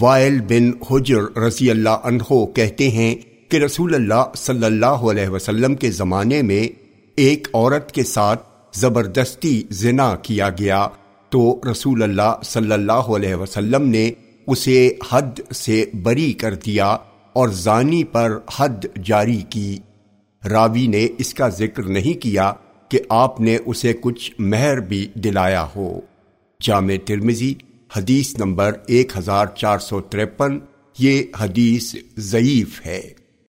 While بن حجر رضی اللہ عنہ کہتے ہیں کہ رسول اللہ صلی اللہ علیہ وسلم کے زمانے میں ایک عورت کے ساتھ زبردستی زنا کیا گیا تو رسول اللہ صلی اللہ علیہ وسلم نے اسے حد سے بری کر دیا اور زانی پر حد جاری کی۔ راوی نے اس کا ذکر نہیں کیا کہ آپ نے اسے کچھ مہر بھی دلایا ہو۔ جامع ترمزی حدیث نمبر ایک ہزار چار سو تریپن یہ حدیث ضعیف ہے۔